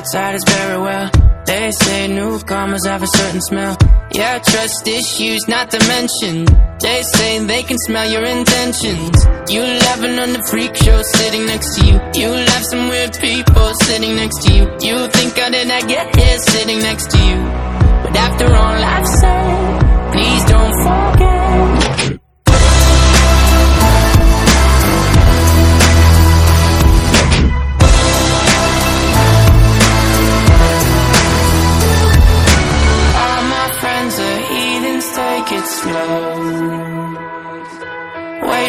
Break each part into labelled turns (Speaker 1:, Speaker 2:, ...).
Speaker 1: With outsiders very well. They say newcomers have a certain smell. Yeah, trust issues not to mention. They say they can smell your intentions. You laughing on the freak show sitting next to you. You love some weird people sitting next to you. You think how did I get here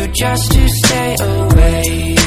Speaker 1: you just to stay away.